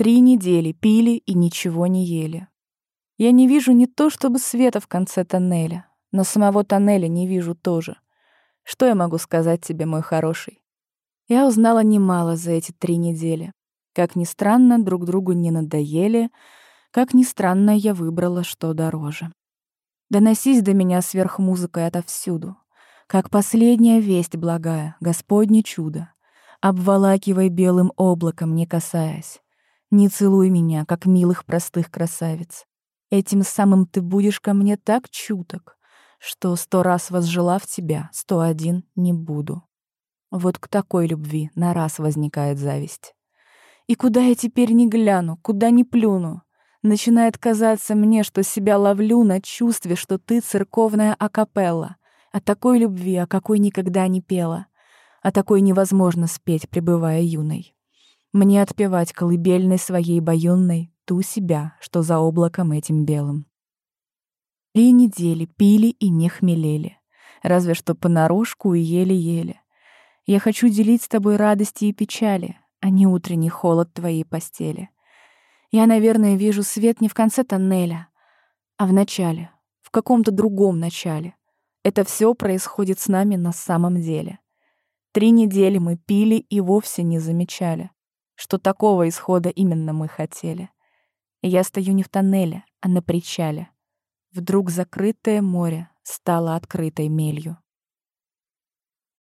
Три недели пили и ничего не ели. Я не вижу не то чтобы света в конце тоннеля, но самого тоннеля не вижу тоже. Что я могу сказать тебе, мой хороший? Я узнала немало за эти три недели. Как ни странно, друг другу не надоели. Как ни странно, я выбрала, что дороже. Доносись до меня сверх музыкой отовсюду. Как последняя весть благая, Господне чудо. Обволакивай белым облаком, не касаясь. Не целуй меня, как милых простых красавиц. Этим самым ты будешь ко мне так чуток, что сто раз возжелав тебя, сто один не буду. Вот к такой любви на раз возникает зависть. И куда я теперь не гляну, куда не плюну, начинает казаться мне, что себя ловлю на чувстве, что ты церковная акапелла, о такой любви, о какой никогда не пела, о такой невозможно спеть, пребывая юной. Мне отпевать колыбельной своей баюнной ту себя, что за облаком этим белым. Три недели пили и не хмелели, разве что понарошку и еле-еле. Я хочу делить с тобой радости и печали, а не утренний холод твоей постели. Я, наверное, вижу свет не в конце тоннеля, а в начале, в каком-то другом начале. Это все происходит с нами на самом деле. Три недели мы пили и вовсе не замечали, что такого исхода именно мы хотели. Я стою не в тоннеле, а на причале. Вдруг закрытое море стало открытой мелью.